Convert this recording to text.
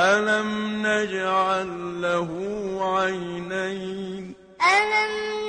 ألم نجعل له عينين؟ ألم